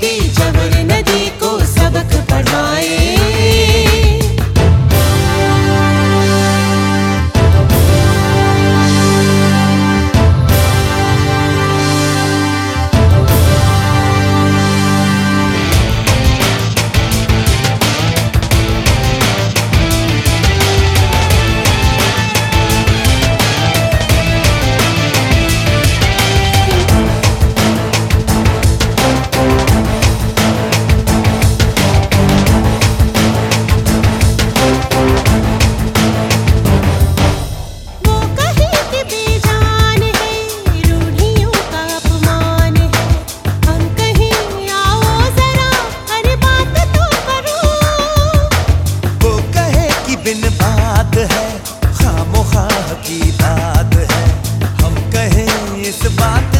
Jabari बिन बात है खामोखा की बात है। हम कहें इस बात